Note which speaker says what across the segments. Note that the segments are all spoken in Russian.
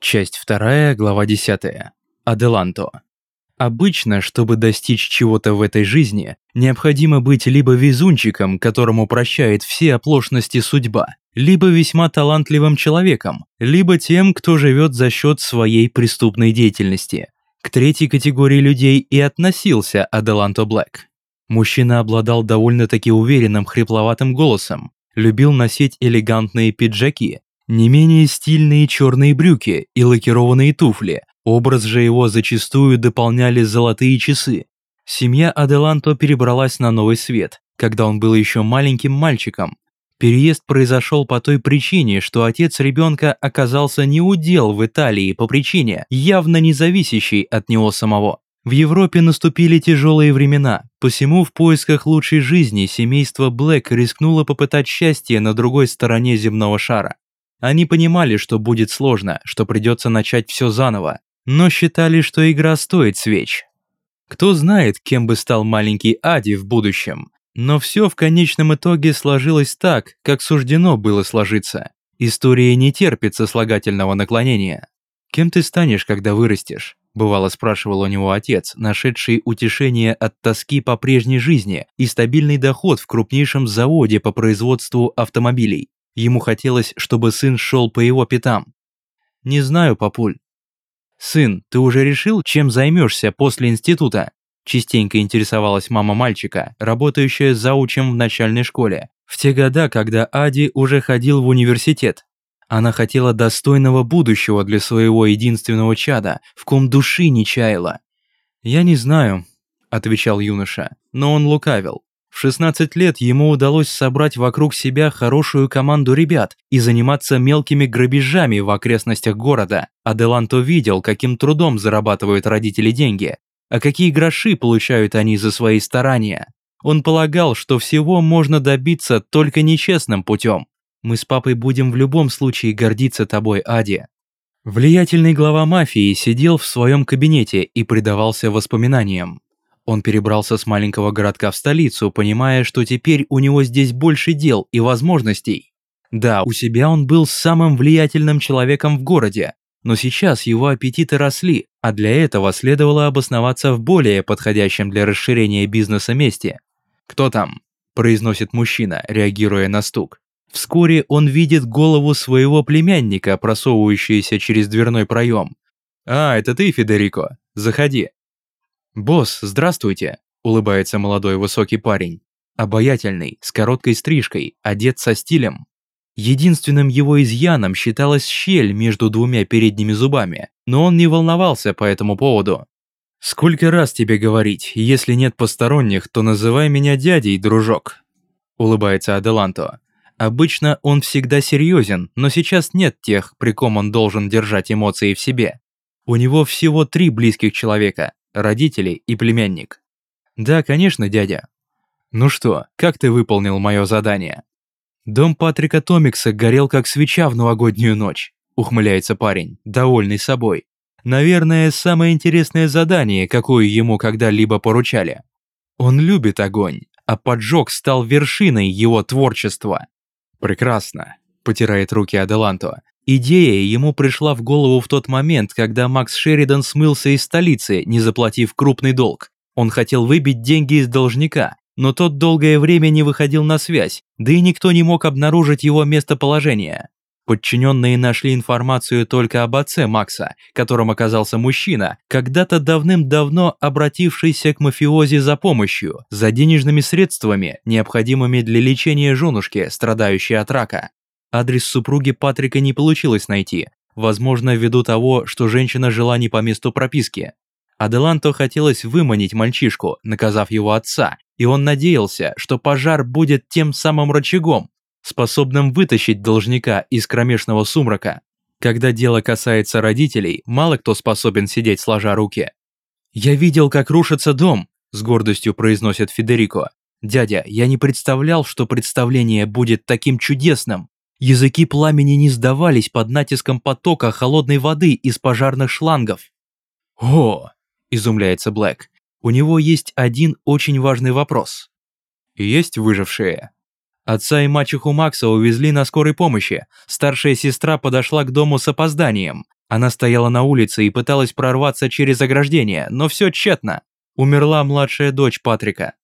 Speaker 1: Часть 2, глава 10. Аделанто. Обычно, чтобы достичь чего-то в этой жизни, необходимо быть либо везунчиком, которому прощает все оплошности судьба, либо весьма талантливым человеком, либо тем, кто живет за счет своей преступной деятельности. К третьей категории людей и относился Аделанто Блэк. Мужчина обладал довольно-таки уверенным хрипловатым голосом, любил носить элегантные пиджаки, не менее стильные черные брюки и лакированные туфли, образ же его зачастую дополняли золотые часы. Семья Аделанто перебралась на новый свет, когда он был еще маленьким мальчиком. Переезд произошел по той причине, что отец ребенка оказался неудел в Италии по причине, явно не зависящей от него самого. В Европе наступили тяжелые времена, посему в поисках лучшей жизни семейство Блэк рискнуло попытать счастье на другой стороне земного шара. Они понимали, что будет сложно, что придется начать все заново, но считали, что игра стоит свеч. Кто знает, кем бы стал маленький Ади в будущем, но все в конечном итоге сложилось так, как суждено было сложиться. История не терпит сослагательного наклонения. «Кем ты станешь, когда вырастешь?» – бывало спрашивал у него отец, нашедший утешение от тоски по прежней жизни и стабильный доход в крупнейшем заводе по производству автомобилей. Ему хотелось, чтобы сын шел по его пятам. «Не знаю, папуль». «Сын, ты уже решил, чем займешься после института?» Частенько интересовалась мама мальчика, работающая заучем в начальной школе, в те года, когда Ади уже ходил в университет. Она хотела достойного будущего для своего единственного чада, в ком души не чаяла. «Я не знаю», – отвечал юноша, но он лукавил. В 16 лет ему удалось собрать вокруг себя хорошую команду ребят и заниматься мелкими грабежами в окрестностях города. Аделанто видел, каким трудом зарабатывают родители деньги, а какие гроши получают они за свои старания. Он полагал, что всего можно добиться только нечестным путем. Мы с папой будем в любом случае гордиться тобой, Ади. Влиятельный глава мафии сидел в своем кабинете и предавался воспоминаниям. Он перебрался с маленького городка в столицу, понимая, что теперь у него здесь больше дел и возможностей. Да, у себя он был самым влиятельным человеком в городе, но сейчас его аппетиты росли, а для этого следовало обосноваться в более подходящем для расширения бизнеса месте. «Кто там?» – произносит мужчина, реагируя на стук. Вскоре он видит голову своего племянника, просовывающуюся через дверной проем. «А, это ты, Федерико? Заходи». «Босс, здравствуйте!» – улыбается молодой высокий парень. Обаятельный, с короткой стрижкой, одет со стилем. Единственным его изъяном считалась щель между двумя передними зубами, но он не волновался по этому поводу. «Сколько раз тебе говорить, если нет посторонних, то называй меня дядей, дружок», – улыбается Аделанто. Обычно он всегда серьезен, но сейчас нет тех, при ком он должен держать эмоции в себе. У него всего три близких человека, родители и племянник. Да, конечно, дядя. Ну что, как ты выполнил мое задание? Дом Патрика Томикса горел как свеча в новогоднюю ночь, ухмыляется парень, довольный собой. Наверное, самое интересное задание, какое ему когда-либо поручали. Он любит огонь, а поджог стал вершиной его творчества. Прекрасно, потирает руки Аделанто. Идея ему пришла в голову в тот момент, когда Макс Шеридан смылся из столицы, не заплатив крупный долг. Он хотел выбить деньги из должника, но тот долгое время не выходил на связь, да и никто не мог обнаружить его местоположение. Подчиненные нашли информацию только об отце Макса, которым оказался мужчина, когда-то давным-давно обратившийся к мафиози за помощью, за денежными средствами, необходимыми для лечения женушки, страдающей от рака. Адрес супруги Патрика не получилось найти, возможно, ввиду того, что женщина жила не по месту прописки. Аделанто хотелось выманить мальчишку, наказав его отца, и он надеялся, что пожар будет тем самым рычагом, способным вытащить должника из кромешного сумрака. Когда дело касается родителей, мало кто способен сидеть сложа руки. «Я видел, как рушится дом», – с гордостью произносит Федерико. «Дядя, я не представлял, что представление будет таким чудесным. Языки пламени не сдавались под натиском потока холодной воды из пожарных шлангов. «О!» – изумляется Блэк. «У него есть один очень важный вопрос. Есть выжившие?» Отца и мачеху Макса увезли на скорой помощи. Старшая сестра подошла к дому с опозданием. Она стояла на улице и пыталась прорваться через ограждение, но все тщетно. Умерла младшая дочь Патрика.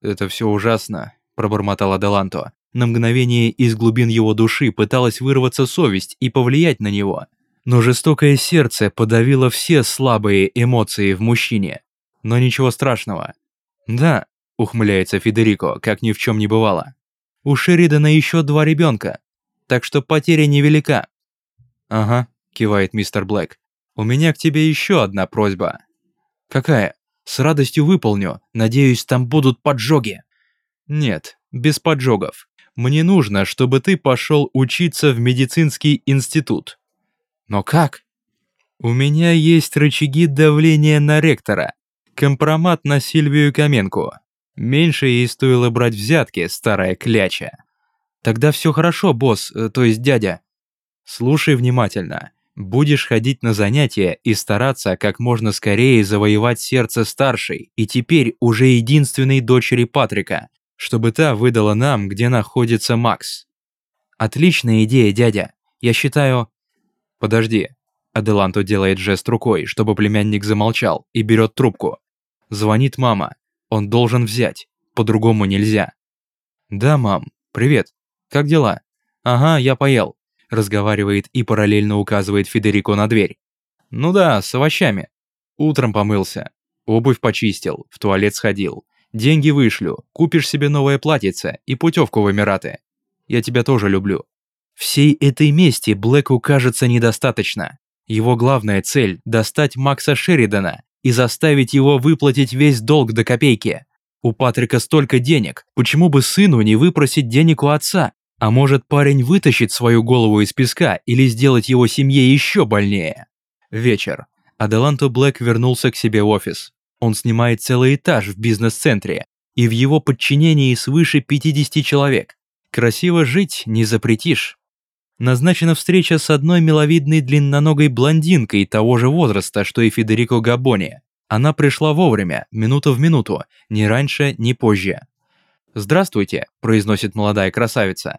Speaker 1: «Это все ужасно», – пробормотал Аделанто. На мгновение из глубин его души пыталась вырваться совесть и повлиять на него. Но жестокое сердце подавило все слабые эмоции в мужчине. Но ничего страшного. «Да», – ухмыляется Федерико, как ни в чем не бывало. «У Шеридана еще два ребенка, так что потеря невелика». «Ага», – кивает мистер Блэк. «У меня к тебе еще одна просьба». «Какая?» «С радостью выполню. Надеюсь, там будут поджоги». «Нет, без поджогов. Мне нужно, чтобы ты пошел учиться в медицинский институт». «Но как?» «У меня есть рычаги давления на ректора. Компромат на Сильвию Каменку. Меньше ей стоило брать взятки, старая кляча». «Тогда все хорошо, босс, э, то есть дядя». «Слушай внимательно. Будешь ходить на занятия и стараться как можно скорее завоевать сердце старшей и теперь уже единственной дочери Патрика, чтобы та выдала нам, где находится Макс. Отличная идея, дядя. Я считаю... Подожди. Аделанто делает жест рукой, чтобы племянник замолчал, и берет трубку. Звонит мама. Он должен взять. По-другому нельзя. Да, мам. Привет. Как дела? Ага, я поел разговаривает и параллельно указывает Федерико на дверь. «Ну да, с овощами. Утром помылся. Обувь почистил, в туалет сходил. Деньги вышлю, купишь себе новое платьице и путевку в Эмираты. Я тебя тоже люблю». Всей этой мести Блэку кажется недостаточно. Его главная цель – достать Макса Шеридана и заставить его выплатить весь долг до копейки. У Патрика столько денег, почему бы сыну не выпросить денег у отца? А может парень вытащить свою голову из песка или сделать его семье еще больнее? Вечер. Аделанто Блэк вернулся к себе в офис. Он снимает целый этаж в бизнес-центре, и в его подчинении свыше 50 человек. Красиво жить не запретишь. Назначена встреча с одной миловидной длинноногой блондинкой того же возраста, что и Федерико Габони. Она пришла вовремя, минуту в минуту, ни раньше, ни позже. «Здравствуйте», – произносит молодая красавица.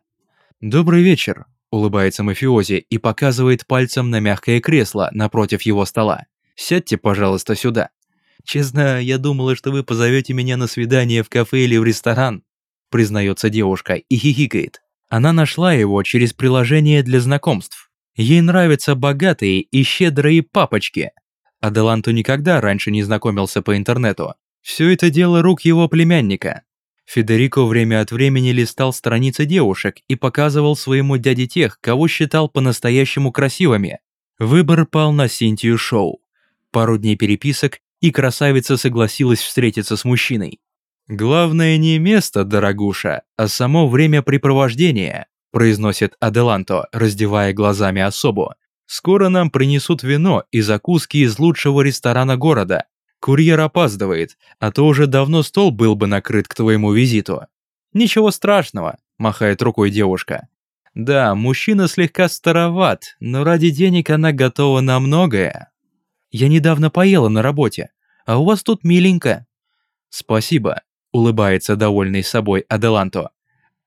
Speaker 1: «Добрый вечер», – улыбается мафиози и показывает пальцем на мягкое кресло напротив его стола. «Сядьте, пожалуйста, сюда». «Честно, я думала, что вы позовете меня на свидание в кафе или в ресторан», – признается девушка и хихикает. Она нашла его через приложение для знакомств. Ей нравятся богатые и щедрые папочки. Аделанту никогда раньше не знакомился по интернету. Все это дело рук его племянника. Федерико время от времени листал страницы девушек и показывал своему дяде тех, кого считал по-настоящему красивыми. Выбор пал на Синтию Шоу. Пару дней переписок, и красавица согласилась встретиться с мужчиной. «Главное не место, дорогуша, а само времяпрепровождение», произносит Аделанто, раздевая глазами особу. «Скоро нам принесут вино и закуски из лучшего ресторана города, Курьер опаздывает, а то уже давно стол был бы накрыт к твоему визиту. Ничего страшного, махает рукой девушка. Да, мужчина слегка староват, но ради денег она готова на многое. Я недавно поела на работе, а у вас тут миленько. Спасибо, улыбается довольный собой Аделанто.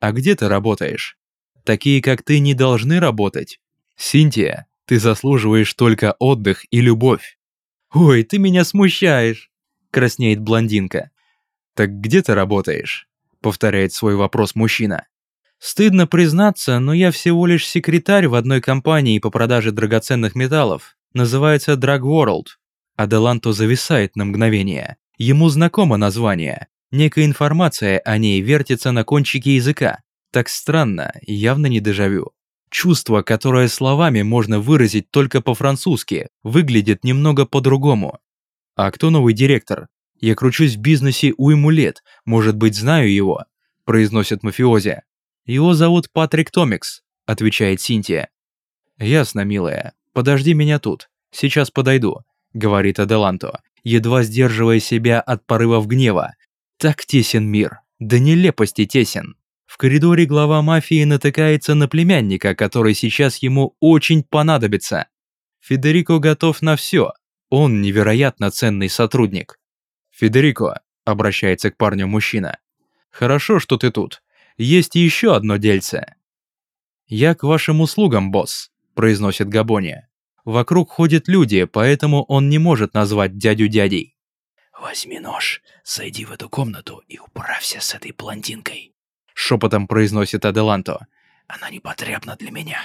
Speaker 1: А где ты работаешь? Такие, как ты, не должны работать. Синтия, ты заслуживаешь только отдых и любовь. «Ой, ты меня смущаешь!» – краснеет блондинка. «Так где ты работаешь?» – повторяет свой вопрос мужчина. «Стыдно признаться, но я всего лишь секретарь в одной компании по продаже драгоценных металлов. Называется Drug World». Аделанто зависает на мгновение. Ему знакомо название. Некая информация о ней вертится на кончике языка. Так странно, явно не дежавю. Чувство, которое словами можно выразить только по-французски, выглядит немного по-другому. А кто новый директор? Я кручусь в бизнесе уйму лет, может быть, знаю его, произносит мафиози. Его зовут Патрик Томикс, отвечает Синтия. Ясно, милая, подожди меня тут, сейчас подойду, говорит Аделанто, едва сдерживая себя от порывов гнева. Так тесен мир, да нелепости тесен. В коридоре глава мафии натыкается на племянника, который сейчас ему очень понадобится. Федерико готов на все. Он невероятно ценный сотрудник. «Федерико», — обращается к парню мужчина, — «хорошо, что ты тут. Есть еще одно дельце». «Я к вашим услугам, босс», — произносит Габония. Вокруг ходят люди, поэтому он не может назвать дядю дядей.
Speaker 2: «Возьми нож, зайди в эту комнату и управься с этой блондинкой»,
Speaker 1: Шепотом произносит Аделанто.
Speaker 2: «Она непотребна для меня».